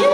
예?